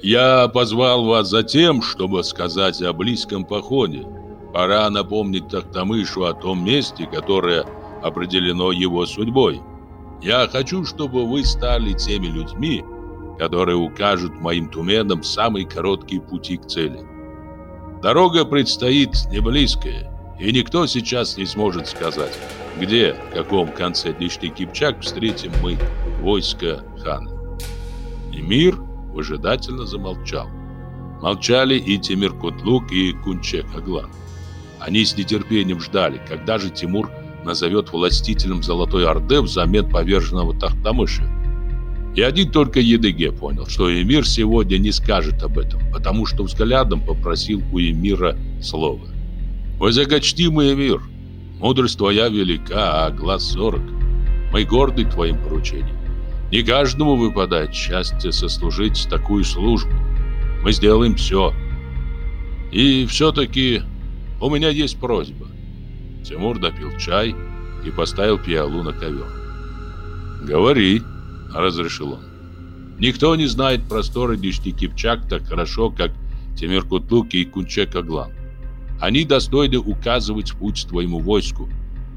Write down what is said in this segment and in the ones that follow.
Я позвал вас за тем, чтобы сказать о близком походе. Пора напомнить Тахтамышу о том месте, которое определено его судьбой. Я хочу, чтобы вы стали теми людьми, которые укажут моим туменам самые короткие пути к цели. Дорога предстоит не близкая, и никто сейчас не сможет сказать, где, в каком конце Дишти Кипчак встретим мы войско хана. И мир выжидательно замолчал. Молчали и Тимир Кутлук, и Кунчек Аглан. Они с нетерпением ждали, когда же Тимур назовет властителем Золотой Орды взамен поверженного Тахтамыша. И один только Едыге понял, что Эмир сегодня не скажет об этом, потому что взглядом попросил у Эмира слова. «Высокочтимый Эмир, мудрость твоя велика, а глаз сорок. Мы горды твоим поручением. Не каждому выпадает счастье сослужить такую службу. Мы сделаем все. И все-таки у меня есть просьба. Тимур допил чай и поставил пиалу на ковер. «Говори», — разрешил он. «Никто не знает просторы Дишти Кипчак так хорошо, как Тимир Кутлук и Кунчек Аглан. Они достойны указывать путь твоему войску.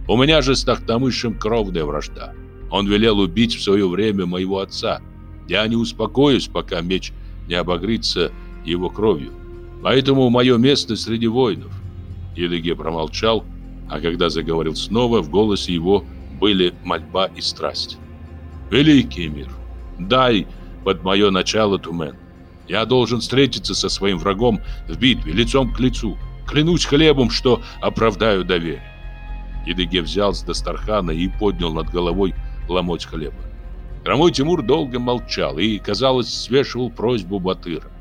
У меня же с Тахтамышем кровная вражда. Он велел убить в свое время моего отца. Я не успокоюсь, пока меч не обогрится его кровью. Поэтому мое место среди воинов. Елеге промолчал, а когда заговорил снова, в голосе его были мольба и страсть. «Великий мир, дай под мое начало Тумен. Я должен встретиться со своим врагом в битве, лицом к лицу. Клянусь хлебом, что оправдаю доверие». Едыге взял с Дастархана и поднял над головой ломоть хлеба. Хромой Тимур долго молчал и, казалось, свешивал просьбу Батыра.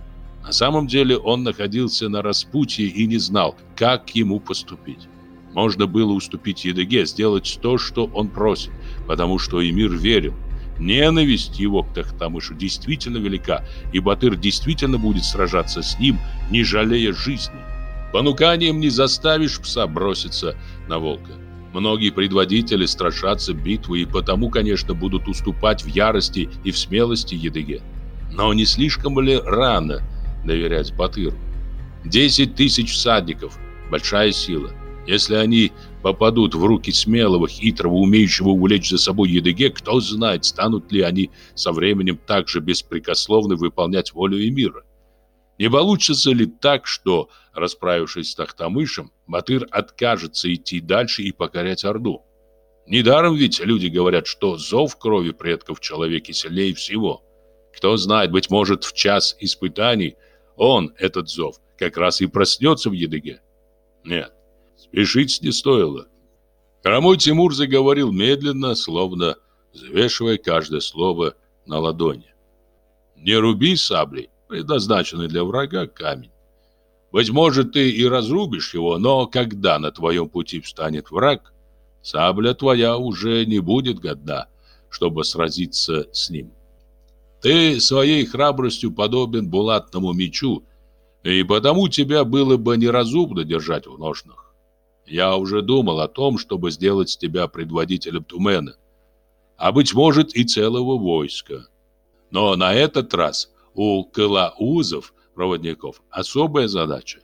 На самом деле он находился на распутье и не знал, как ему поступить. Можно было уступить Едыге, сделать то, что он просит, потому что Эмир верил. Ненависть его к Тахтамышу действительно велика, и Батыр действительно будет сражаться с ним, не жалея жизни. Понуканием не заставишь пса броситься на волка. Многие предводители страшатся битвы и потому, конечно, будут уступать в ярости и в смелости Едыге. Но не слишком ли рано доверять Батыру? Десять тысяч всадников – большая сила. Если они попадут в руки смелого, хитрого, умеющего увлечь за собой Едыге, кто знает, станут ли они со временем так же беспрекословно выполнять волю Эмира. Не получится ли так, что, расправившись с Тахтамышем, Батыр откажется идти дальше и покорять Орду? Недаром ведь люди говорят, что зов крови предков в человеке сильнее всего. Кто знает, быть может, в час испытаний он, этот зов, как раз и проснется в Едыге. Нет, спешить не стоило. Хромой Тимур заговорил медленно, словно взвешивая каждое слово на ладони. «Не руби саблей, предназначенный для врага камень. Быть может, ты и разрубишь его, но когда на твоем пути встанет враг, сабля твоя уже не будет годна, чтобы сразиться с ним. Ты своей храбростью подобен булатному мечу, и потому тебя было бы неразумно держать в ножнах. Я уже думал о том, чтобы сделать тебя предводителем Тумена, а, быть может, и целого войска. Но на этот раз у кылаузов, проводников, особая задача.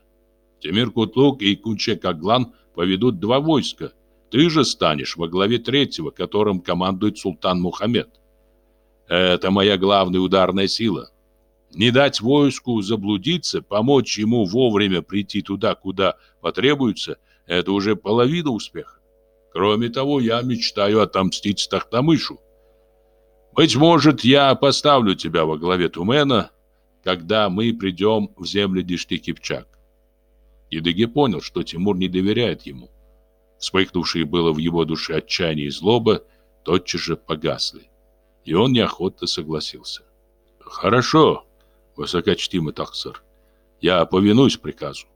Тимир Кутлук и Кунчек Аглан поведут два войска. Ты же станешь во главе третьего, которым командует султан Мухаммед. Это моя главная ударная сила. Не дать войску заблудиться, помочь ему вовремя прийти туда, куда потребуется, это уже половина успеха. Кроме того, я мечтаю отомстить Стахтамышу. Быть может, я поставлю тебя во главе Тумена, когда мы придем в земли Дишти-Кипчак. Едыге понял, что Тимур не доверяет ему. Вспыхнувшие было в его душе отчаяние и злоба тотчас же погасли, и он неохотно согласился. «Хорошо, высокочтимый Таксар, я повинуюсь приказу.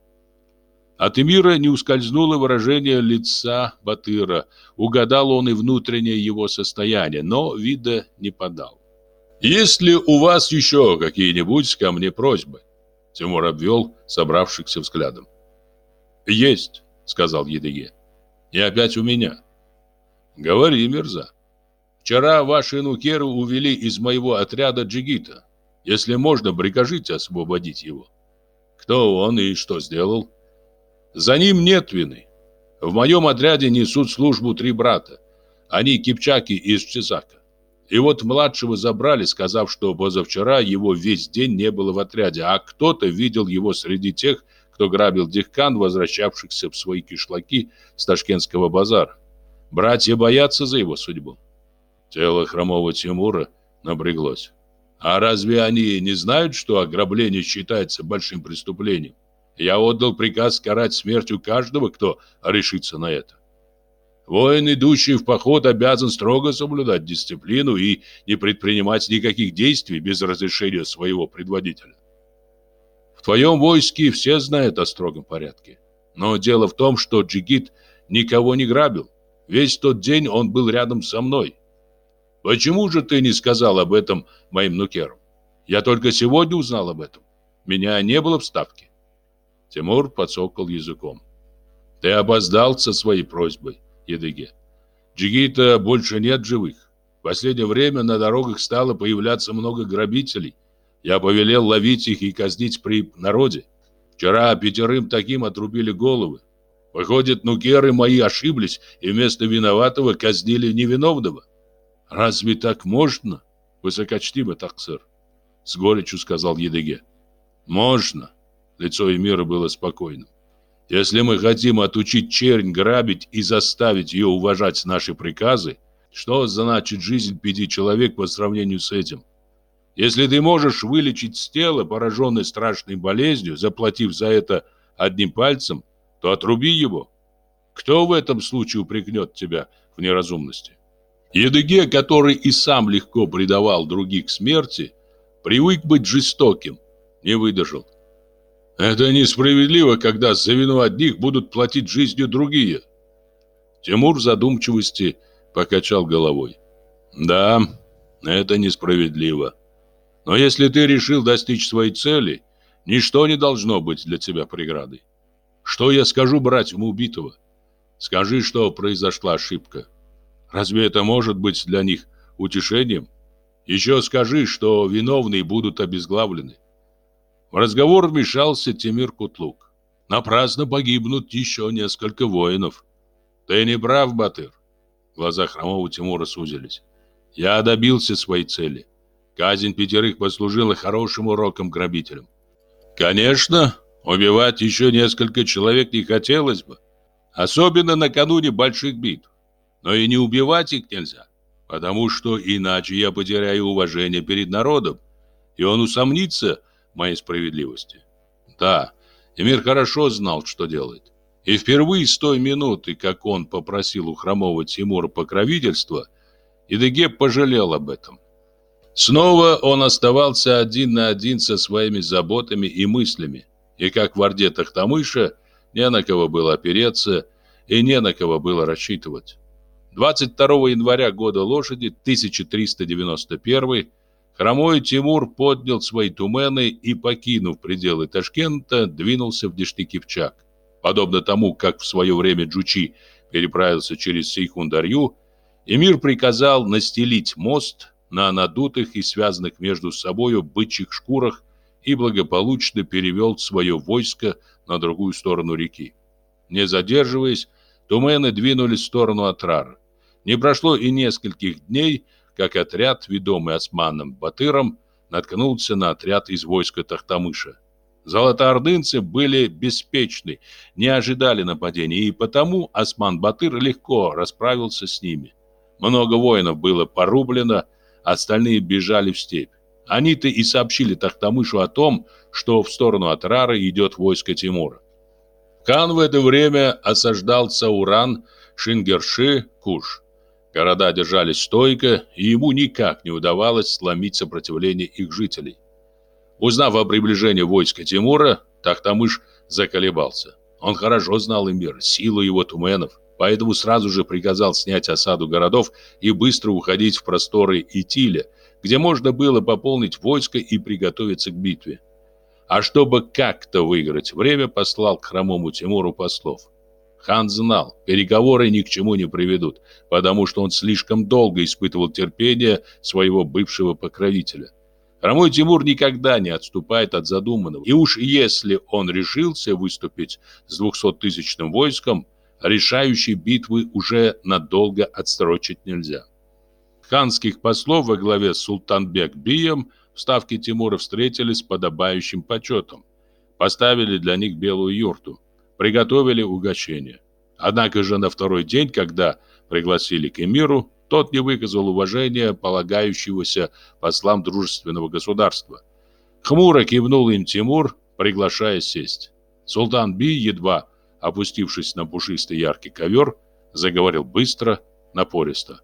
От Эмира не ускользнуло выражение лица Батыра. Угадал он и внутреннее его состояние, но вида не подал. «Есть ли у вас еще какие-нибудь ко мне просьбы?» Тимур обвел собравшихся взглядом. «Есть», — сказал Едыге. «И опять у меня». «Говори, Мирза. Вчера ваши нукеры увели из моего отряда джигита. Если можно, прикажите освободить его. Кто он и что сделал? За ним нет вины. В моем отряде несут службу три брата. Они кипчаки из Чезака. И вот младшего забрали, сказав, что позавчера его весь день не было в отряде, а кто-то видел его среди тех, кто грабил дихкан, возвращавшихся в свои кишлаки с Ташкентского базара. Братья боятся за его судьбу. Тело хромого Тимура напряглось. А разве они не знают, что ограбление считается большим преступлением? Я отдал приказ карать смертью каждого, кто решится на это. Воин, идущий в поход, обязан строго соблюдать дисциплину и не предпринимать никаких действий без разрешения своего предводителя. В твоем войске все знают о строгом порядке. Но дело в том, что Джигит никого не грабил. Весь тот день он был рядом со мной. Почему же ты не сказал об этом моим нукерам? Я только сегодня узнал об этом. Меня не было в ставке. Тимур подсокал языком. Ты опоздал со своей просьбой, Едыге. Джигита больше нет живых. В последнее время на дорогах стало появляться много грабителей. Я повелел ловить их и казнить при народе. Вчера пятерым таким отрубили головы. Выходит, нукеры мои ошиблись и вместо виноватого казнили невиновного. Разве так можно? Высокочтимо так, сэр. С горечью сказал Едыге. Можно. Лицо Эмира было спокойным. Если мы хотим отучить чернь грабить и заставить ее уважать наши приказы, что значит жизнь пяти человек по сравнению с этим? Если ты можешь вылечить с тела, пораженное страшной болезнью, заплатив за это одним пальцем, то отруби его. Кто в этом случае упрекнет тебя в неразумности? Едыге, который и сам легко предавал других смерти, привык быть жестоким, не выдержал. Это несправедливо, когда за вину одних будут платить жизнью другие. Тимур в задумчивости покачал головой. Да, это несправедливо. Но если ты решил достичь своей цели, ничто не должно быть для тебя преградой. Что я скажу братьям убитого? Скажи, что произошла ошибка. Разве это может быть для них утешением? Еще скажи, что виновные будут обезглавлены. В разговор вмешался Тимир Кутлук. Напрасно погибнут еще несколько воинов. Ты не прав, Батыр. Глаза хромого Тимура сузились. Я добился своей цели. Казнь пятерых послужила хорошим уроком грабителям. Конечно, убивать еще несколько человек не хотелось бы. Особенно накануне больших битв. Но и не убивать их нельзя, потому что иначе я потеряю уважение перед народом, и он усомнится моей справедливости. Да, Эмир хорошо знал, что делает. И впервые с той минуты, как он попросил у хромого Тимура покровительства, Идыге пожалел об этом. Снова он оставался один на один со своими заботами и мыслями, и как в Орде Тахтамыша не на кого было опереться и не на кого было рассчитывать. 22 января года лошади 1391 хромой Тимур поднял свои тумены и, покинув пределы Ташкента, двинулся в Дешти-Кипчак. Подобно тому, как в свое время Джучи переправился через Сейхундарью, эмир приказал настелить мост на надутых и связанных между собою бычьих шкурах и благополучно перевел свое войско на другую сторону реки. Не задерживаясь, тумены двинулись в сторону Атрара. Не прошло и нескольких дней, как отряд, ведомый османом Батыром, наткнулся на отряд из войска Тахтамыша. Золотоордынцы были беспечны, не ожидали нападения, и потому Осман Батыр легко расправился с ними. Много воинов было порублено, остальные бежали в степь. Они-то и сообщили Тахтамышу о том, что в сторону Атрара идет войско Тимура. Хан в это время осаждал Сауран, Шингерши, Куш. Города держались стойко, и ему никак не удавалось сломить сопротивление их жителей. Узнав о приближении войска Тимура, Тахтамыш заколебался. Он хорошо знал и силу его туменов, поэтому сразу же приказал снять осаду городов и быстро уходить в просторы Итиля, где можно было пополнить войско и приготовиться к битве. А чтобы как-то выиграть время, послал к хромому Тимуру послов. Хан знал, переговоры ни к чему не приведут, потому что он слишком долго испытывал терпение своего бывшего покровителя. Хромой Тимур никогда не отступает от задуманного, и уж если он решился выступить с двухсоттысячным войском, решающей битвы уже надолго отсрочить нельзя. Ханских послов во главе с Султанбек-Бием в ставке Тимура встретили с подобающим почетом. Поставили для них белую юрту, приготовили угощение. Однако же на второй день, когда пригласили к эмиру, тот не выказал уважения полагающегося послам дружественного государства. Хмуро кивнул им Тимур, приглашая сесть. Султан Би, едва опустившись на пушистый яркий ковер, заговорил быстро, напористо.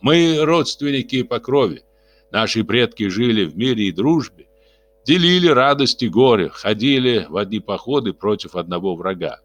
«Мы родственники по крови. Наши предки жили в мире и дружбе, делили радость и горе, ходили в одни походы против одного врага.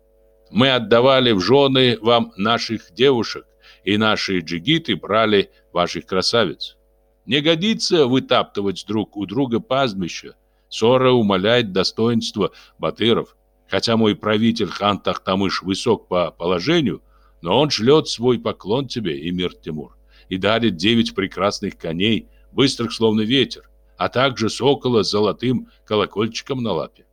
Мы отдавали в жены вам наших девушек, и наши джигиты брали ваших красавиц. Не годится вытаптывать друг у друга пастбища. Ссора умаляет достоинство батыров. Хотя мой правитель хан Тахтамыш высок по положению, но он шлет свой поклон тебе, эмир Тимур, и дарит девять прекрасных коней, быстрых словно ветер, а также сокола с золотым колокольчиком на лапе.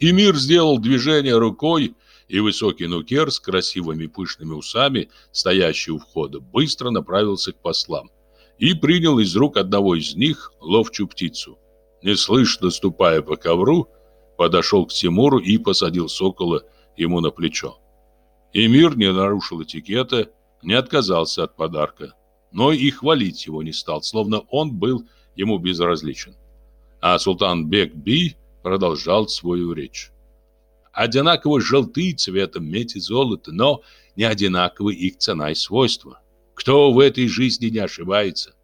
Эмир сделал движение рукой, и высокий нукер с красивыми пышными усами, стоящий у входа, быстро направился к послам и принял из рук одного из них ловчую птицу. Неслышно ступая по ковру, подошел к Тимуру и посадил сокола ему на плечо. Эмир не нарушил этикета, не отказался от подарка, но и хвалить его не стал, словно он был ему безразличен. А султан Бек-Би продолжал свою речь одинаково желты цветом медь и золота, но не одинаковы их цена и свойства. Кто в этой жизни не ошибается?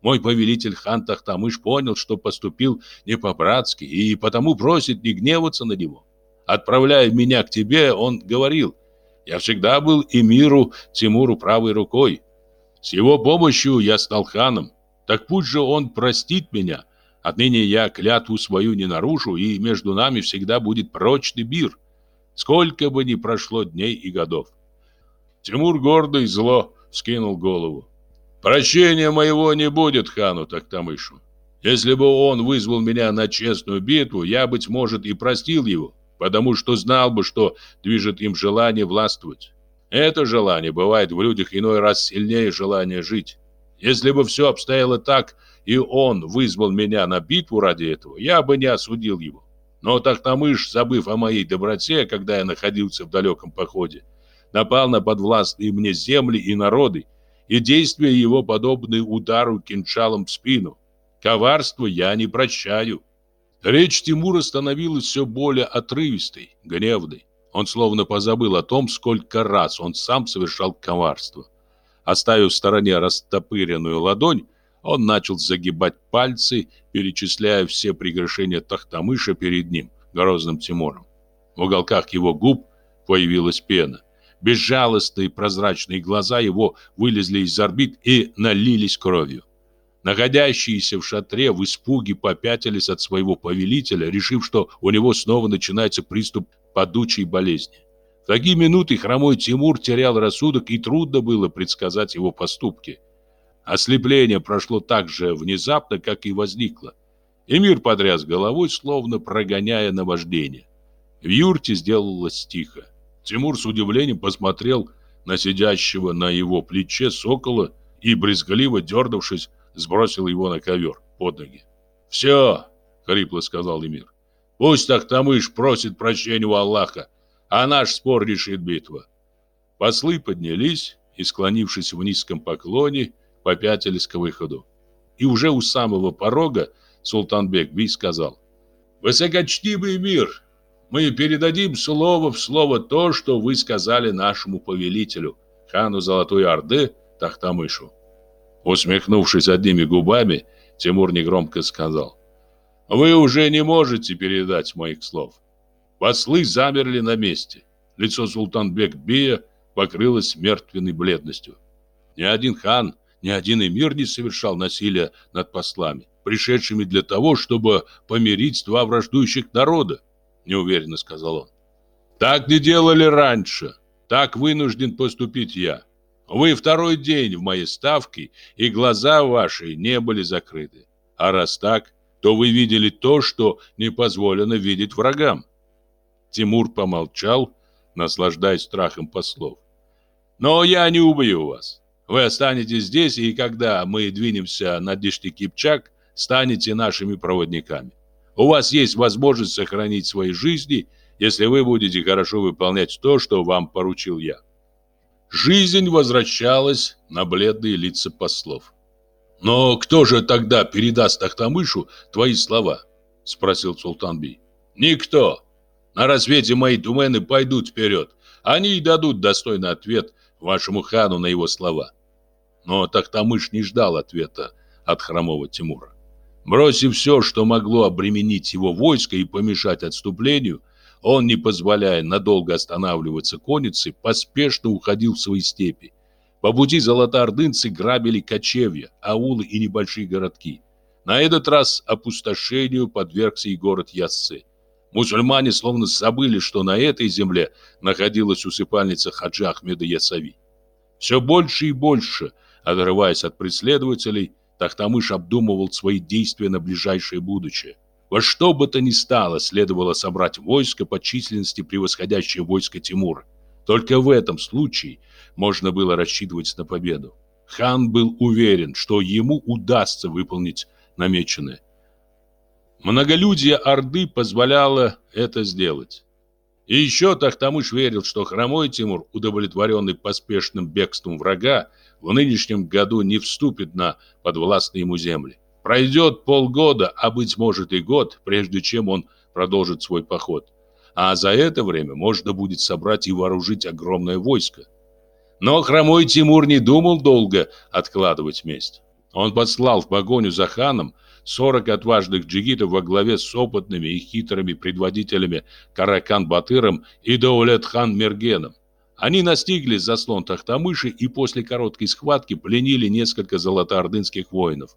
Мой повелитель хан Тахтамыш понял, что поступил не по-братски, и потому просит не гневаться на него. Отправляя меня к тебе, он говорил, я всегда был эмиру Тимуру правой рукой. С его помощью я стал ханом. Так пусть же он простит меня. Отныне я клятву свою не нарушу, и между нами всегда будет прочный мир сколько бы ни прошло дней и годов. Тимур гордо и зло скинул голову. Прощения моего не будет хану Тактамышу. Если бы он вызвал меня на честную битву, я, быть может, и простил его, потому что знал бы, что движет им желание властвовать. Это желание бывает в людях иной раз сильнее желания жить. Если бы все обстояло так, и он вызвал меня на битву ради этого, я бы не осудил его. Но Тахтамыш, забыв о моей доброте, когда я находился в далеком походе, напал на подвластные мне земли и народы, и действия его подобны удару кинжалом в спину. Коварство я не прощаю. Речь Тимура становилась все более отрывистой, гневной. Он словно позабыл о том, сколько раз он сам совершал коварство. Оставив в стороне растопыренную ладонь, он начал загибать пальцы, перечисляя все прегрешения Тахтамыша перед ним, грозным Тимуром. В уголках его губ появилась пена. Безжалостные прозрачные глаза его вылезли из орбит и налились кровью. Находящиеся в шатре в испуге попятились от своего повелителя, решив, что у него снова начинается приступ падучей болезни. В такие минуты хромой Тимур терял рассудок, и трудно было предсказать его поступки – Ослепление прошло так же внезапно, как и возникло. Эмир потряс головой, словно прогоняя наваждение. В юрте сделалось тихо. Тимур с удивлением посмотрел на сидящего на его плече сокола и, брезгливо дернувшись, сбросил его на ковер под ноги. «Все!» — хрипло сказал Эмир. «Пусть Тахтамыш просит прощения у Аллаха, а наш спор решит битва». Послы поднялись и, склонившись в низком поклоне, попятились к выходу. И уже у самого порога Султанбек Би сказал, «Высокочтимый мир, мы передадим слово в слово то, что вы сказали нашему повелителю, хану Золотой Орды Тахтамышу». Усмехнувшись одними губами, Тимур негромко сказал, «Вы уже не можете передать моих слов». Послы замерли на месте. Лицо Султанбек Бия покрылось мертвенной бледностью. Ни один хан ни один эмир не совершал насилия над послами, пришедшими для того, чтобы помирить два враждующих народа, неуверенно сказал он. Так не делали раньше. Так вынужден поступить я. Вы второй день в моей ставке, и глаза ваши не были закрыты. А раз так, то вы видели то, что не позволено видеть врагам. Тимур помолчал, наслаждаясь страхом послов. Но я не убью вас. Вы останетесь здесь, и когда мы двинемся на Дишти-Кипчак, станете нашими проводниками. У вас есть возможность сохранить свои жизни, если вы будете хорошо выполнять то, что вам поручил я. Жизнь возвращалась на бледные лица послов. «Но кто же тогда передаст Ахтамышу твои слова?» — спросил Султан Бей. «Никто. На рассвете мои тумены пойдут вперед. Они и дадут достойный ответ вашему хану на его слова». Но Тахтамыш не ждал ответа от хромого Тимура. Бросив все, что могло обременить его войско и помешать отступлению, он, не позволяя надолго останавливаться коннице, поспешно уходил в свои степи. По пути золотоордынцы грабили кочевья, аулы и небольшие городки. На этот раз опустошению подвергся и город Яссы. Мусульмане словно забыли, что на этой земле находилась усыпальница Хаджа Ахмеда Ясави. Все больше и больше, отрываясь от преследователей, Тахтамыш обдумывал свои действия на ближайшее будущее. Во что бы то ни стало, следовало собрать войско по численности, превосходящее войско Тимура. Только в этом случае можно было рассчитывать на победу. Хан был уверен, что ему удастся выполнить намеченное. Многолюдие Орды позволяло это сделать. И еще Тахтамыш верил, что хромой Тимур, удовлетворенный поспешным бегством врага, в нынешнем году не вступит на подвластные ему земли. Пройдет полгода, а быть может и год, прежде чем он продолжит свой поход. А за это время можно будет собрать и вооружить огромное войско. Но хромой Тимур не думал долго откладывать месть. Он послал в погоню за ханом 40 отважных джигитов во главе с опытными и хитрыми предводителями Каракан-Батыром и Даулет-хан Мергеном. Они настигли заслон Тахтамыши и после короткой схватки пленили несколько золотоордынских воинов.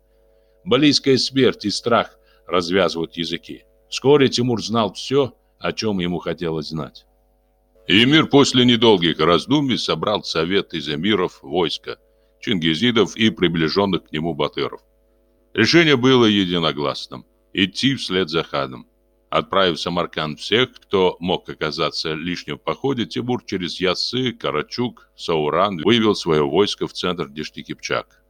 Близкая смерть и страх развязывают языки. Вскоре Тимур знал все, о чем ему хотелось знать. Эмир после недолгих раздумий собрал совет из эмиров войска, чингизидов и приближенных к нему батыров. Решение было единогласным – идти вслед за ханом. Отправив в Самарканд всех, кто мог оказаться лишним в походе, Тимур через Ясы, Карачук, Сауран вывел свое войско в центр Дешти-Кипчак.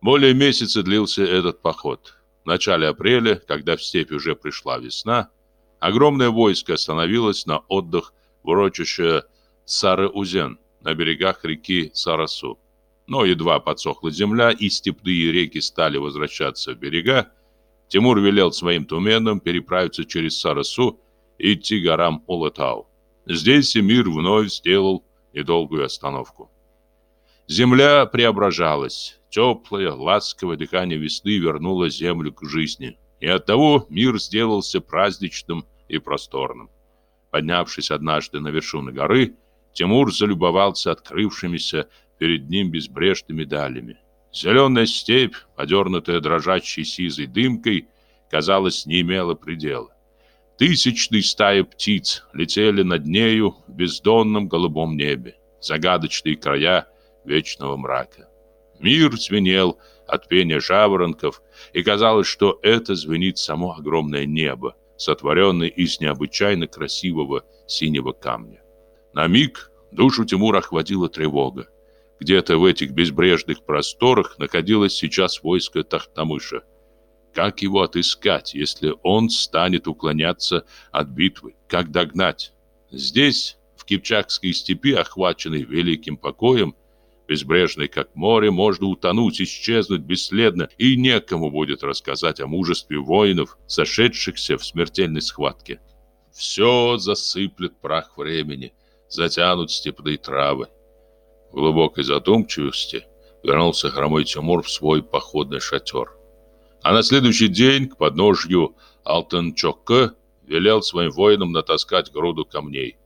Более месяца длился этот поход. В начале апреля, когда в степь уже пришла весна, огромное войско остановилось на отдых в урочище Сары-Узен на берегах реки Сарасу. Но едва подсохла земля и степные реки стали возвращаться в берега, Тимур велел своим туменам переправиться через Сарасу и идти горам Улатау. Здесь Эмир вновь сделал недолгую остановку. Земля преображалась. Теплое, ласковое дыхание весны вернуло землю к жизни. И оттого мир сделался праздничным и просторным. Поднявшись однажды на вершину горы, Тимур залюбовался открывшимися перед ним безбрежными далями. Зеленая степь, подернутая дрожащей сизой дымкой, казалось, не имела предела. Тысячные стаи птиц летели над нею в бездонном голубом небе, загадочные края вечного мрака. Мир звенел от пения жаворонков, и казалось, что это звенит само огромное небо, сотворенное из необычайно красивого синего камня. На миг душу Тимура охватила тревога. Где-то в этих безбрежных просторах находилось сейчас войско Тахтамыша. Как его отыскать, если он станет уклоняться от битвы? Как догнать? Здесь, в Кипчакской степи, охваченной великим покоем, безбрежной как море, можно утонуть, исчезнуть бесследно, и некому будет рассказать о мужестве воинов, сошедшихся в смертельной схватке. Все засыплет прах времени, затянут степные травы, в глубокой задумчивости вернулся хромой Тимур в свой походный шатер. А на следующий день к подножью Алтанчокка велел своим воинам натаскать груду камней.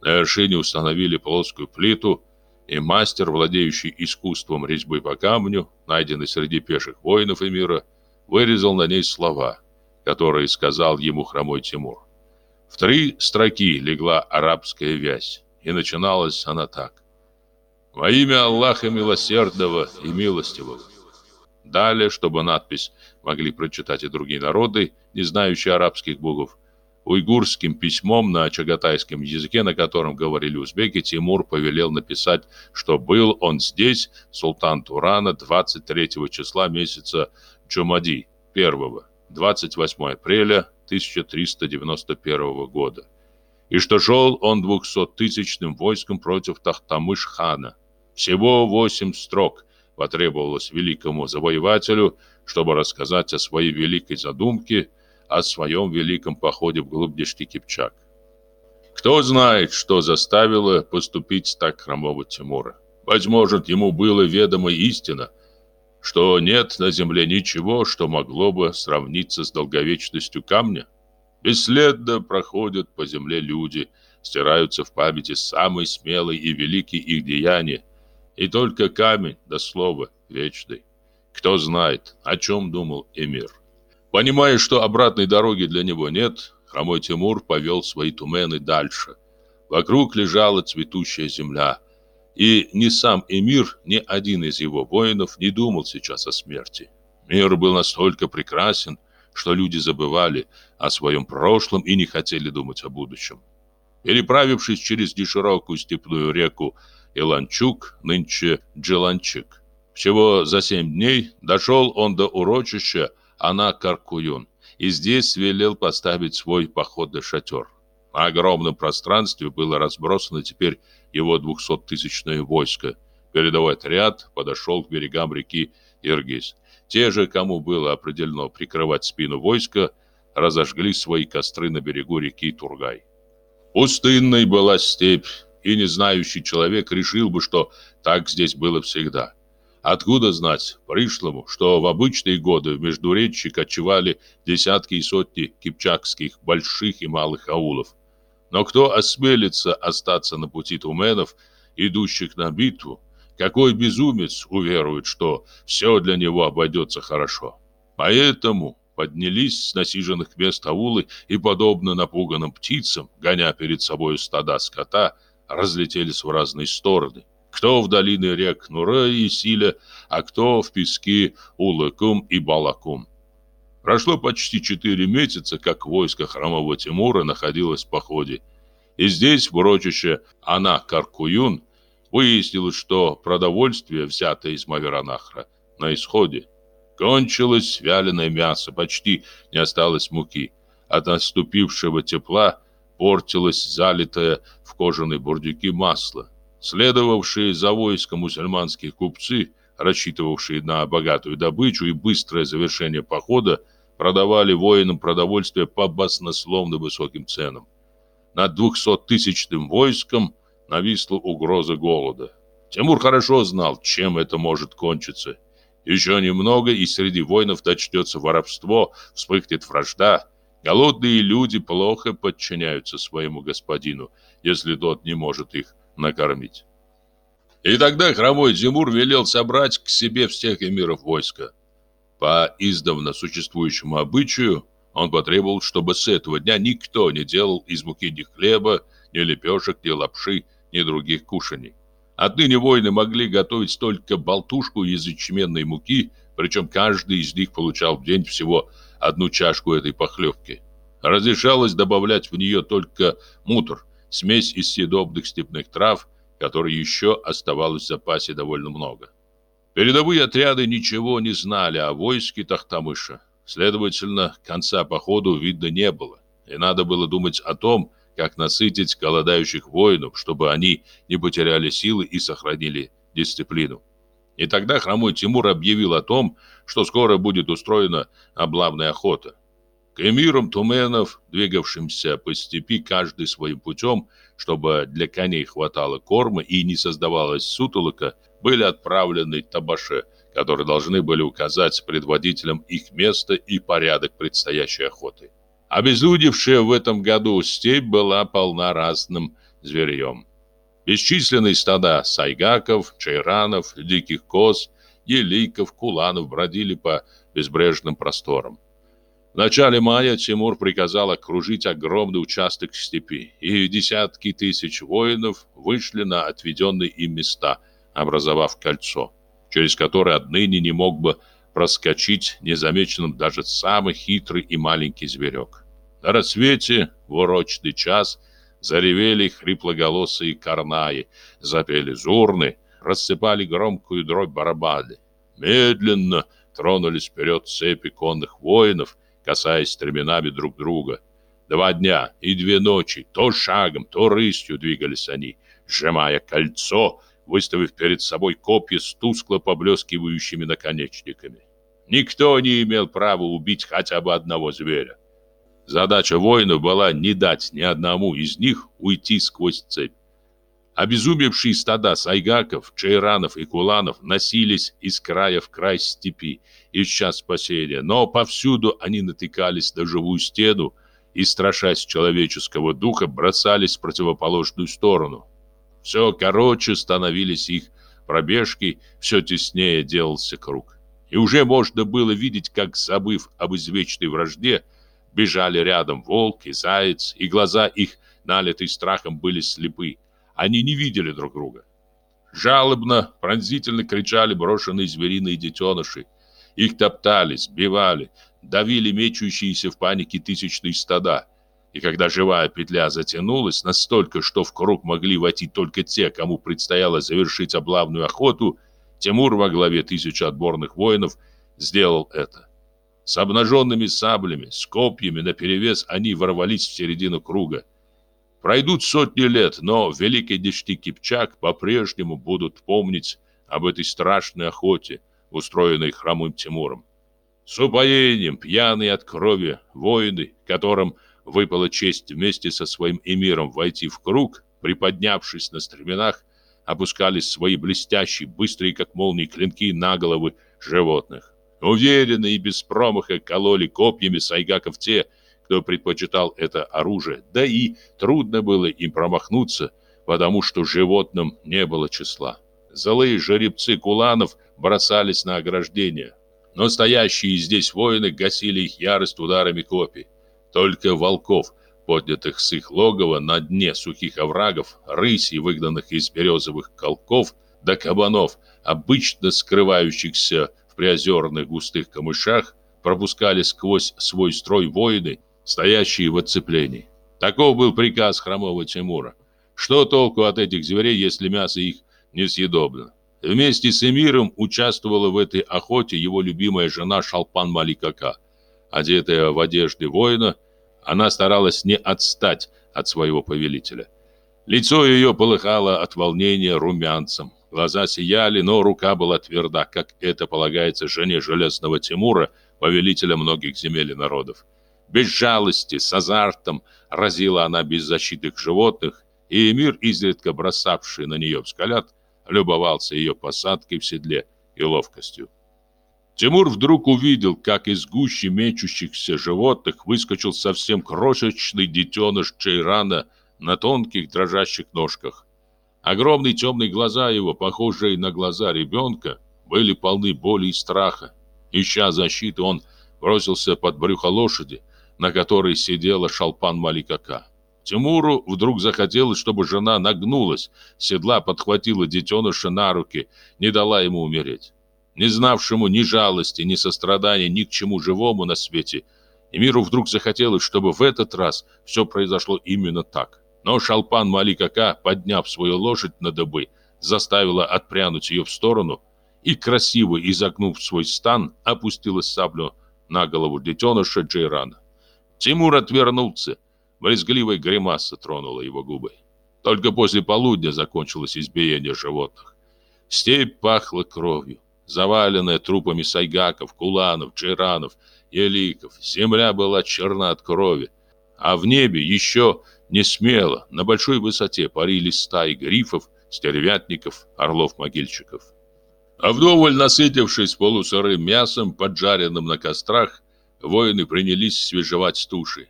На вершине установили плоскую плиту, и мастер, владеющий искусством резьбы по камню, найденный среди пеших воинов эмира, вырезал на ней слова, которые сказал ему хромой Тимур. В три строки легла арабская вязь, и начиналась она так. Во имя Аллаха Милосердного и Милостивого. Далее, чтобы надпись могли прочитать и другие народы, не знающие арабских букв, уйгурским письмом на чагатайском языке, на котором говорили узбеки, Тимур повелел написать, что был он здесь, султан Турана, 23 числа месяца Джумади, 1 28 апреля 1391 года, и что шел он двухсоттысячным войском против Тахтамыш-хана. Всего восемь строк потребовалось великому завоевателю, чтобы рассказать о своей великой задумке, о своем великом походе вглубь дешти Кипчак. Кто знает, что заставило поступить так хромого Тимура. Может, ему было ведомо истина, что нет на земле ничего, что могло бы сравниться с долговечностью камня. Бесследно проходят по земле люди, стираются в памяти самые смелые и великие их деяния, и только камень до слова вечный. Кто знает, о чем думал эмир. Понимая, что обратной дороги для него нет, хромой Тимур повел свои тумены дальше. Вокруг лежала цветущая земля – и ни сам эмир, ни один из его воинов не думал сейчас о смерти. Мир был настолько прекрасен, что люди забывали о своем прошлом и не хотели думать о будущем. Переправившись через неширокую степную реку Иланчук, нынче Джиланчик, всего за семь дней дошел он до урочища Ана-Каркуюн и здесь велел поставить свой походный шатер. На огромном пространстве было разбросано теперь его двухсоттысячное войско. Передовой отряд подошел к берегам реки Иргиз. Те же, кому было определено прикрывать спину войска, разожгли свои костры на берегу реки Тургай. Пустынной была степь, и не знающий человек решил бы, что так здесь было всегда. Откуда знать пришлому, что в обычные годы в Междуречье кочевали десятки и сотни кипчакских больших и малых аулов, но кто осмелится остаться на пути туменов, идущих на битву? Какой безумец уверует, что все для него обойдется хорошо? Поэтому поднялись с насиженных мест аулы и, подобно напуганным птицам, гоня перед собой стада скота, разлетелись в разные стороны. Кто в долины рек Нура и Силя, а кто в пески Улыкум и Балакум. Прошло почти четыре месяца, как войско храмового Тимура находилось в походе. И здесь, в урочище Ана-Каркуюн, выяснилось, что продовольствие, взятое из Маверанахра, на исходе. Кончилось вяленое мясо, почти не осталось муки. От наступившего тепла портилось залитое в кожаные бурдюки масло. Следовавшие за войском мусульманские купцы, рассчитывавшие на богатую добычу и быстрое завершение похода, продавали воинам продовольствие по баснословно высоким ценам. Над двухсоттысячным войском нависла угроза голода. Тимур хорошо знал, чем это может кончиться. Еще немного, и среди воинов начнется воровство, вспыхнет вражда. Голодные люди плохо подчиняются своему господину, если тот не может их накормить. И тогда хромой Тимур велел собрать к себе всех эмиров войска. По издавна существующему обычаю, он потребовал, чтобы с этого дня никто не делал из муки ни хлеба, ни лепешек, ни лапши, ни других кушаний. Отныне воины могли готовить только болтушку из ячменной муки, причем каждый из них получал в день всего одну чашку этой похлебки. Разрешалось добавлять в нее только мутр, смесь из съедобных степных трав, которой еще оставалось в запасе довольно много. Передовые отряды ничего не знали о войске Тахтамыша. Следовательно, конца походу видно не было. И надо было думать о том, как насытить голодающих воинов, чтобы они не потеряли силы и сохранили дисциплину. И тогда хромой Тимур объявил о том, что скоро будет устроена облавная охота. К эмирам туменов, двигавшимся по степи каждый своим путем, чтобы для коней хватало корма и не создавалось сутолока, были отправлены табаше, которые должны были указать предводителям их место и порядок предстоящей охоты. Обезлюдевшая в этом году степь была полна разным зверьем. Бесчисленные стада сайгаков, чайранов, диких коз, еликов, куланов бродили по безбрежным просторам. В начале мая Тимур приказал окружить огромный участок степи, и десятки тысяч воинов вышли на отведенные им места – образовав кольцо, через которое отныне не мог бы проскочить незамеченным даже самый хитрый и маленький зверек. На рассвете, в урочный час, заревели хриплоголосые карнаи, запели зурны, рассыпали громкую дробь барабаны. Медленно тронулись вперед цепи конных воинов, касаясь стременами друг друга. Два дня и две ночи, то шагом, то рысью двигались они, сжимая кольцо, выставив перед собой копья с тускло поблескивающими наконечниками. Никто не имел права убить хотя бы одного зверя. Задача воинов была не дать ни одному из них уйти сквозь цепь. Обезумевшие стада сайгаков, чайранов и куланов носились из края в край степи, ища спасения, но повсюду они натыкались на живую стену и, страшась человеческого духа, бросались в противоположную сторону. Все короче становились их пробежки, все теснее делался круг. И уже можно было видеть, как, забыв об извечной вражде, бежали рядом волк и заяц, и глаза их, налитые страхом, были слепы. Они не видели друг друга. Жалобно, пронзительно кричали брошенные звериные детеныши. Их топтали, сбивали, давили мечущиеся в панике тысячные стада. И когда живая петля затянулась настолько, что в круг могли войти только те, кому предстояло завершить облавную охоту, Тимур во главе тысячи отборных воинов сделал это. С обнаженными саблями, с копьями наперевес они ворвались в середину круга. Пройдут сотни лет, но в Великой Дешти Кипчак по-прежнему будут помнить об этой страшной охоте, устроенной хромым Тимуром. С упоением, пьяные от крови, воины, которым выпала честь вместе со своим эмиром войти в круг, приподнявшись на стременах, опускались свои блестящие, быстрые, как молнии, клинки на головы животных. Уверенно и без промаха кололи копьями сайгаков те, кто предпочитал это оружие, да и трудно было им промахнуться, потому что животным не было числа. Злые жеребцы куланов бросались на ограждение, но стоящие здесь воины гасили их ярость ударами копий. Только волков поднятых с их логова на дне сухих оврагов, рысей, выгнанных из березовых колков, до кабанов, обычно скрывающихся в приозерных густых камышах, пропускали сквозь свой строй воины, стоящие в оцеплении. Таков был приказ хромого Тимура. Что толку от этих зверей, если мясо их несъедобно? Вместе с эмиром участвовала в этой охоте его любимая жена Шалпан Маликака. Одетая в одежды воина, она старалась не отстать от своего повелителя. Лицо ее полыхало от волнения румянцем. Глаза сияли, но рука была тверда, как это полагается жене Железного Тимура, повелителя многих земель и народов. Без жалости, с азартом разила она беззащитных животных, и эмир, изредка бросавший на нее взгляд, любовался ее посадкой в седле и ловкостью. Тимур вдруг увидел, как из гущи мечущихся животных выскочил совсем крошечный детеныш Чайрана на тонких дрожащих ножках. Огромные темные глаза его, похожие на глаза ребенка, были полны боли и страха. Ища защиты, он бросился под брюхо лошади, на которой сидела шалпан Маликака. Тимуру вдруг захотелось, чтобы жена нагнулась, седла подхватила детеныша на руки, не дала ему умереть не знавшему ни жалости, ни сострадания ни к чему живому на свете, и миру вдруг захотелось, чтобы в этот раз все произошло именно так. Но Шалпан Маликака, подняв свою лошадь на добы, заставила отпрянуть ее в сторону и, красиво изогнув свой стан, опустила саблю на голову детеныша Джейрана. Тимур отвернулся. Брезгливая гримаса тронула его губы. Только после полудня закончилось избиение животных. Степь пахла кровью заваленная трупами сайгаков, куланов, джиранов, еликов. Земля была черна от крови, а в небе еще не смело, на большой высоте парили стаи грифов, стервятников, орлов-могильщиков. А вдоволь насытившись полусырым мясом, поджаренным на кострах, воины принялись свежевать туши.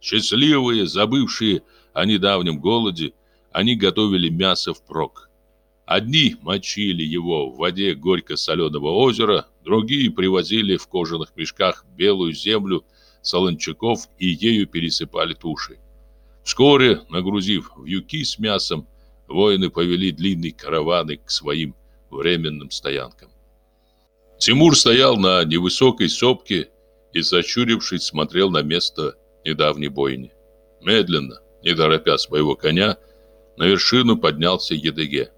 Счастливые, забывшие о недавнем голоде, они готовили мясо впрок. Одни мочили его в воде горько-соленого озера, другие привозили в кожаных мешках белую землю солончаков и ею пересыпали туши. Вскоре, нагрузив вьюки с мясом, воины повели длинные караваны к своим временным стоянкам. Тимур стоял на невысокой сопке и, сочурившись, смотрел на место недавней бойни. Медленно, не торопя своего коня, на вершину поднялся Едыге.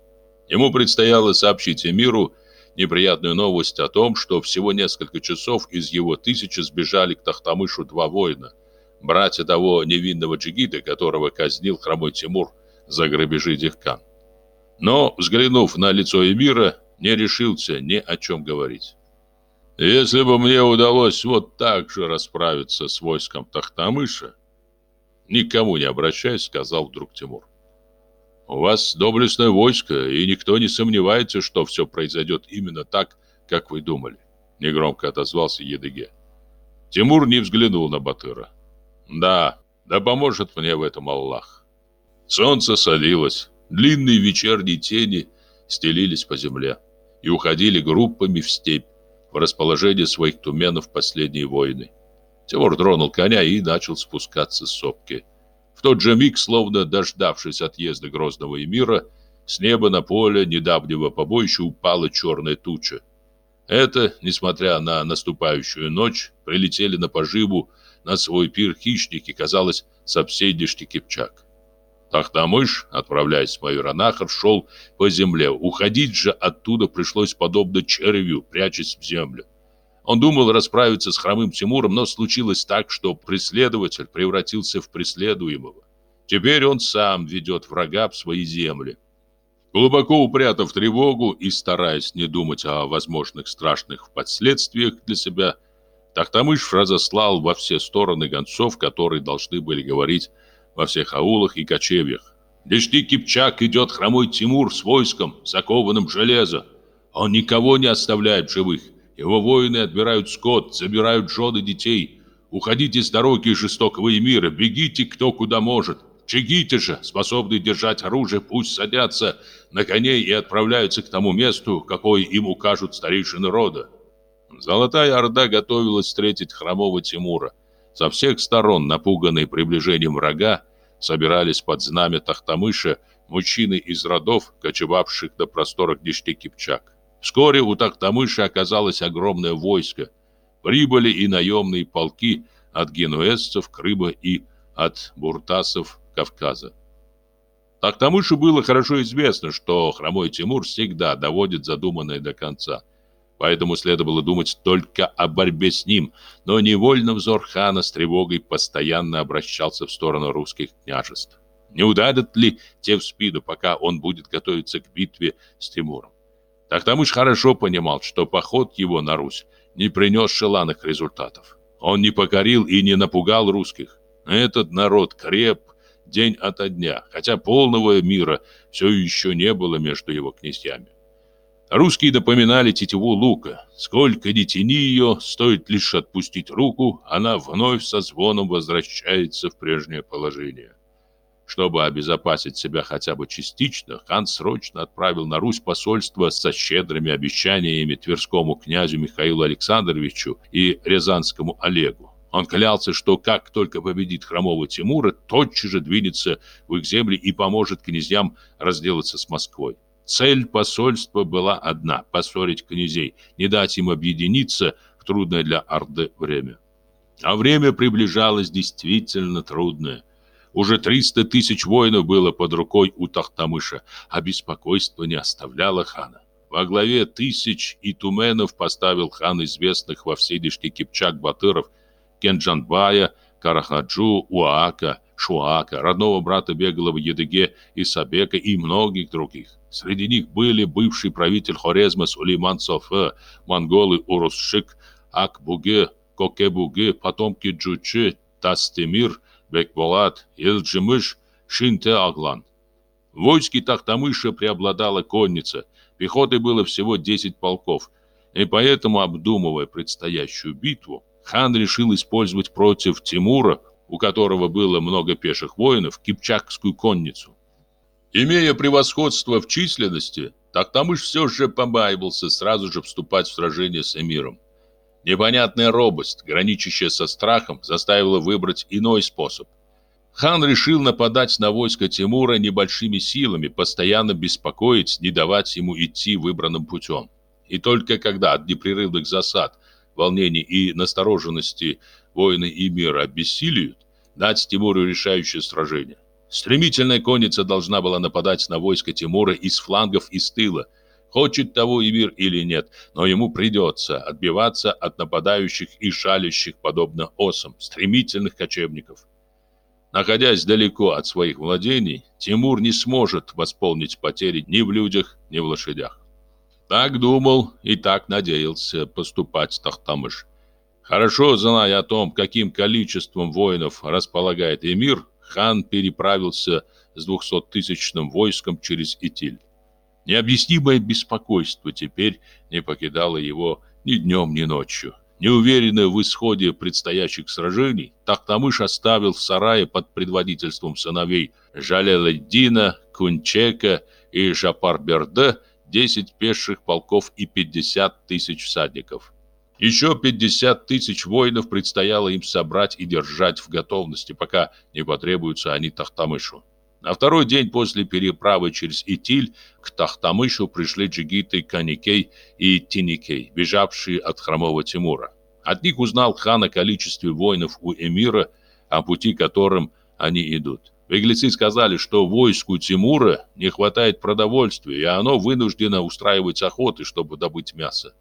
Ему предстояло сообщить Эмиру неприятную новость о том, что всего несколько часов из его тысячи сбежали к Тахтамышу два воина, братья того невинного джигита, которого казнил хромой Тимур за грабежи Дихкан. Но, взглянув на лицо Эмира, не решился ни о чем говорить. Если бы мне удалось вот так же расправиться с войском Тахтамыша, никому не обращаясь, сказал вдруг Тимур. У вас доблестное войско, и никто не сомневается, что все произойдет именно так, как вы думали. Негромко отозвался Едыге. Тимур не взглянул на Батыра. Да, да поможет мне в этом Аллах. Солнце садилось, длинные вечерние тени стелились по земле и уходили группами в степь, в расположение своих туменов последней войны. Тимур тронул коня и начал спускаться с сопки. В тот же миг, словно дождавшись отъезда грозного эмира, с неба на поле недавнего побоища упала черная туча. Это, несмотря на наступающую ночь, прилетели на поживу на свой пир хищники, казалось, соседишки Кипчак. Тахтамыш, отправляясь в Майоранахар, шел по земле. Уходить же оттуда пришлось подобно червю, прячась в землю. Он думал расправиться с хромым Тимуром, но случилось так, что преследователь превратился в преследуемого. Теперь он сам ведет врага в свои земли. Глубоко упрятав тревогу и стараясь не думать о возможных страшных последствиях для себя, Тахтамыш разослал во все стороны гонцов, которые должны были говорить во всех аулах и кочевьях. Дешти Кипчак идет хромой Тимур с войском, закованным в железо. Он никого не оставляет живых. Его воины отбирают скот, забирают жены детей. Уходите с дороги жестокого мира, бегите кто куда может. Чигите же, способные держать оружие, пусть садятся на коней и отправляются к тому месту, какое им укажут старейшины рода. Золотая Орда готовилась встретить хромого Тимура. Со всех сторон, напуганные приближением врага, собирались под знамя Тахтамыша мужчины из родов, кочевавших до просторах Дишти Кипчак. Вскоре у Тахтамыша оказалось огромное войско. Прибыли и наемные полки от генуэзцев Крыма и от буртасов Кавказа. Тахтамышу было хорошо известно, что хромой Тимур всегда доводит задуманное до конца – Поэтому следовало думать только о борьбе с ним, но невольно взор хана с тревогой постоянно обращался в сторону русских княжеств. Не ударят ли те в спину, пока он будет готовиться к битве с Тимуром? Тахтамыш хорошо понимал, что поход его на Русь не принес желанных результатов. Он не покорил и не напугал русских. Этот народ креп день ото дня, хотя полного мира все еще не было между его князьями. Русские напоминали тетиву лука. Сколько ни тяни ее, стоит лишь отпустить руку, она вновь со звоном возвращается в прежнее положение. Чтобы обезопасить себя хотя бы частично, хан срочно отправил на Русь посольство со щедрыми обещаниями тверскому князю Михаилу Александровичу и рязанскому Олегу. Он клялся, что как только победит хромого Тимура, тотчас же двинется в их земли и поможет князьям разделаться с Москвой. Цель посольства была одна – поссорить князей, не дать им объединиться в трудное для Орды время. А время приближалось действительно трудное. Уже 300 тысяч воинов было под рукой у Тахтамыша, а беспокойство не оставляло хана. Во главе тысяч и туменов поставил хан известных во всей дешке Кипчак-Батыров, Кенджанбая, Карахаджу, Уаака, Шуака, родного брата беглого Едыге Исабека и многих других. Среди них были бывший правитель Хорезма Сулейман Софе, монголы Урусшик, Акбуге, Кокебуге, потомки Джучи, Тастемир, Бекболат, Илджимыш, Шинте-Аглан. В войске Тахтамыша преобладала конница, пехоты было всего 10 полков, и поэтому, обдумывая предстоящую битву, хан решил использовать против Тимура, у которого было много пеших воинов, кипчакскую конницу. Имея превосходство в численности, Тахтамыш все же побаивался сразу же вступать в сражение с эмиром. Непонятная робость, граничащая со страхом, заставила выбрать иной способ. Хан решил нападать на войско Тимура небольшими силами, постоянно беспокоить, не давать ему идти выбранным путем. И только когда от непрерывных засад, волнений и настороженности воины и мира обессилиют, дать Тимуру решающее сражение. Стремительная конница должна была нападать на войско Тимура из флангов и с тыла, хочет того Эмир или нет, но ему придется отбиваться от нападающих и шалящих, подобно осам, стремительных кочевников. Находясь далеко от своих владений, Тимур не сможет восполнить потери ни в людях, ни в лошадях. Так думал и так надеялся поступать Тахтамыш. Хорошо зная о том, каким количеством воинов располагает эмир, хан переправился с двухсоттысячным войском через Итиль. Необъяснимое беспокойство теперь не покидало его ни днем, ни ночью. Неуверенный в исходе предстоящих сражений, Тахтамыш оставил в сарае под предводительством сыновей Жалеледдина, Кунчека и Жапар-Берде 10 пеших полков и 50 тысяч всадников. Еще 50 тысяч воинов предстояло им собрать и держать в готовности, пока не потребуются они Тахтамышу. На второй день после переправы через Итиль к Тахтамышу пришли джигиты Каникей и Тиникей, бежавшие от хромого Тимура. От них узнал хан о количестве воинов у эмира, о пути которым они идут. Беглецы сказали, что войску Тимура не хватает продовольствия, и оно вынуждено устраивать охоты, чтобы добыть мясо.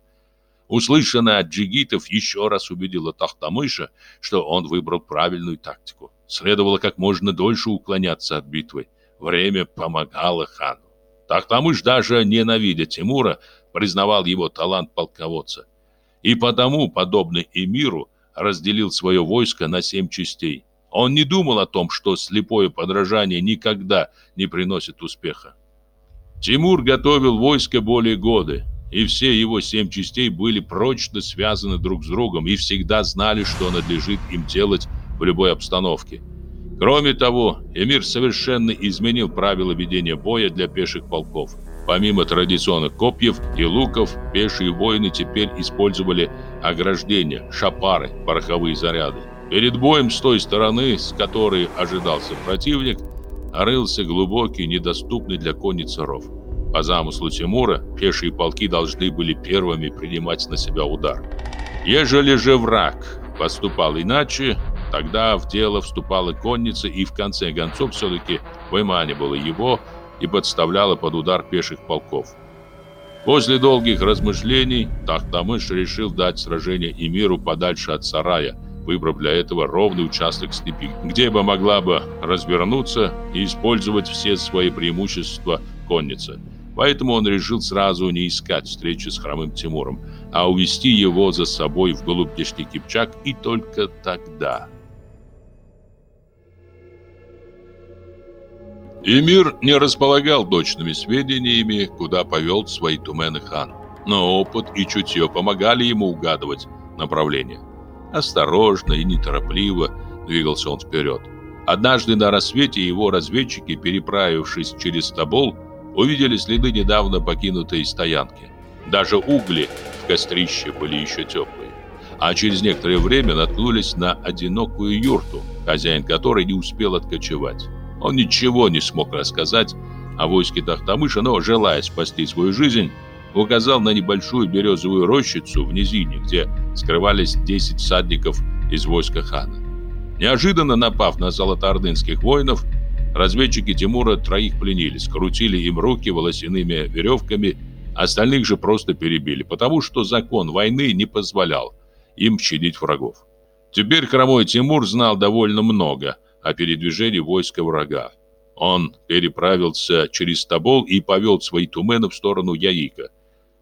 Услышанное от джигитов еще раз убедило Тахтамыша, что он выбрал правильную тактику. Следовало как можно дольше уклоняться от битвы. Время помогало хану. Тахтамыш, даже ненавидя Тимура, признавал его талант полководца. И потому, подобно эмиру, разделил свое войско на семь частей. Он не думал о том, что слепое подражание никогда не приносит успеха. Тимур готовил войско более года, и все его семь частей были прочно связаны друг с другом и всегда знали, что надлежит им делать в любой обстановке. Кроме того, эмир совершенно изменил правила ведения боя для пеших полков. Помимо традиционных копьев и луков, пешие воины теперь использовали ограждения, шапары, пороховые заряды. Перед боем с той стороны, с которой ожидался противник, рылся глубокий, недоступный для конницы ров. По замыслу Тимура, пешие полки должны были первыми принимать на себя удар. Ежели же враг поступал иначе, тогда в дело вступала конница и в конце концов все-таки выманивала его и подставляла под удар пеших полков. После долгих размышлений Тахтамыш решил дать сражение Эмиру подальше от сарая, выбрав для этого ровный участок степи, где бы могла бы развернуться и использовать все свои преимущества конница. Поэтому он решил сразу не искать встречи с хромым Тимуром, а увести его за собой вглубь Дешти Кипчак и только тогда. Эмир не располагал точными сведениями, куда повел свои тумены хан. Но опыт и чутье помогали ему угадывать направление. Осторожно и неторопливо двигался он вперед. Однажды на рассвете его разведчики, переправившись через Тобол, увидели следы недавно покинутой стоянки. Даже угли в кострище были еще теплые. А через некоторое время наткнулись на одинокую юрту, хозяин которой не успел откочевать. Он ничего не смог рассказать о войске Тахтамыша, но, желая спасти свою жизнь, указал на небольшую березовую рощицу в низине, где скрывались 10 всадников из войска хана. Неожиданно напав на золотоордынских воинов, Разведчики Тимура троих пленили, скрутили им руки волосяными веревками, остальных же просто перебили, потому что закон войны не позволял им щадить врагов. Теперь хромой Тимур знал довольно много о передвижении войска врага. Он переправился через Тобол и повел свои тумены в сторону Яика.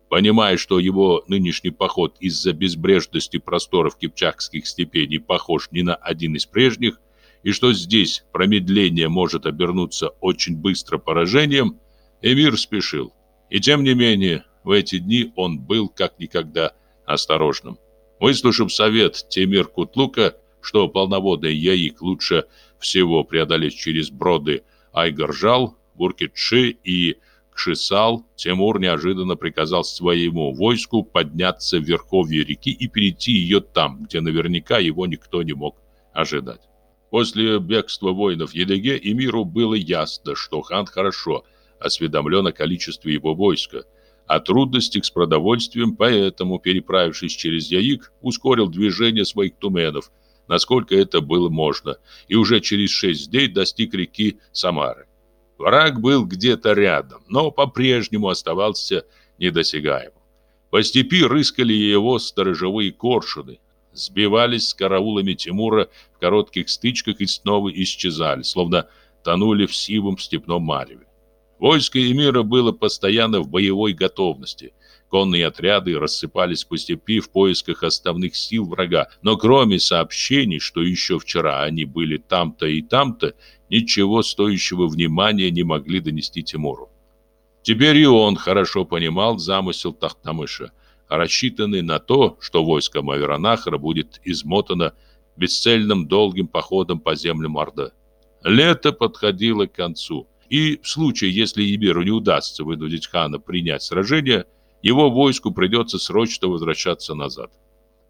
Понимая, что его нынешний поход из-за безбрежности просторов кипчакских степей не похож ни на один из прежних, и что здесь промедление может обернуться очень быстро поражением, Эмир спешил. И тем не менее, в эти дни он был как никогда осторожным. Выслушав совет Темир Кутлука, что полноводный Яик лучше всего преодолеть через броды Айгаржал, Буркитши и Кшисал, Тимур неожиданно приказал своему войску подняться в верховье реки и перейти ее там, где наверняка его никто не мог ожидать. После бегства воинов Едыге Эмиру было ясно, что хан хорошо осведомлен о количестве его войска, о трудностях с продовольствием, поэтому, переправившись через Яик, ускорил движение своих туменов, насколько это было можно, и уже через шесть дней достиг реки Самары. Враг был где-то рядом, но по-прежнему оставался недосягаемым. По степи рыскали его сторожевые коршуны, сбивались с караулами Тимура в коротких стычках и снова исчезали, словно тонули в сивом степном мареве. Войско Эмира было постоянно в боевой готовности. Конные отряды рассыпались по степи в поисках основных сил врага, но кроме сообщений, что еще вчера они были там-то и там-то, ничего стоящего внимания не могли донести Тимуру. Теперь и он хорошо понимал замысел Тахтамыша, рассчитанный на то, что войско Маверанахара будет измотано бесцельным долгим походом по землям Орды. Лето подходило к концу, и в случае, если Иберу не удастся вынудить хана принять сражение, его войску придется срочно возвращаться назад.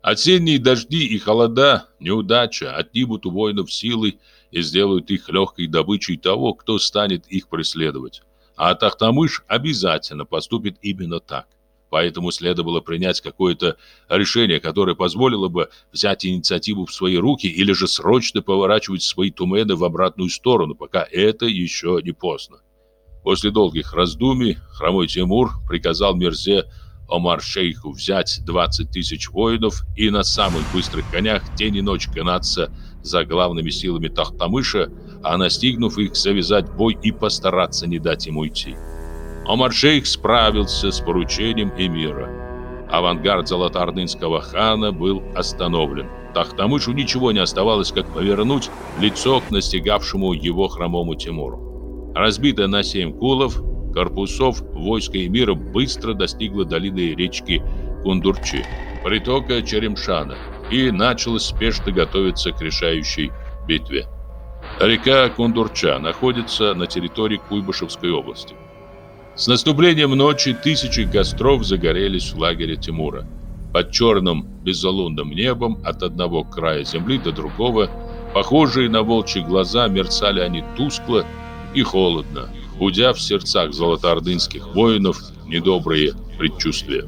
Осенние дожди и холода, неудача отнимут у воинов силы и сделают их легкой добычей того, кто станет их преследовать. А Тахтамыш обязательно поступит именно так. Поэтому следовало принять какое-то решение, которое позволило бы взять инициативу в свои руки или же срочно поворачивать свои тумены в обратную сторону, пока это еще не поздно. После долгих раздумий хромой Тимур приказал Мирзе Омар-шейху взять 20 тысяч воинов и на самых быстрых конях день и ночь гнаться за главными силами Тахтамыша, а настигнув их, завязать бой и постараться не дать ему уйти. Омар-шейх справился с поручением эмира. Авангард золотоордынского хана был остановлен. Тахтамышу ничего не оставалось, как повернуть лицо к настигавшему его хромому Тимуру. Разбитое на семь кулов, корпусов войска эмира быстро достигло долины речки Кундурчи, притока Черемшана, и начало спешно готовиться к решающей битве. Река Кундурча находится на территории Куйбышевской области. С наступлением ночи тысячи костров загорелись в лагере Тимура. Под черным безлунным небом от одного края земли до другого, похожие на волчьи глаза, мерцали они тускло и холодно, будя в сердцах золотоордынских воинов недобрые предчувствия.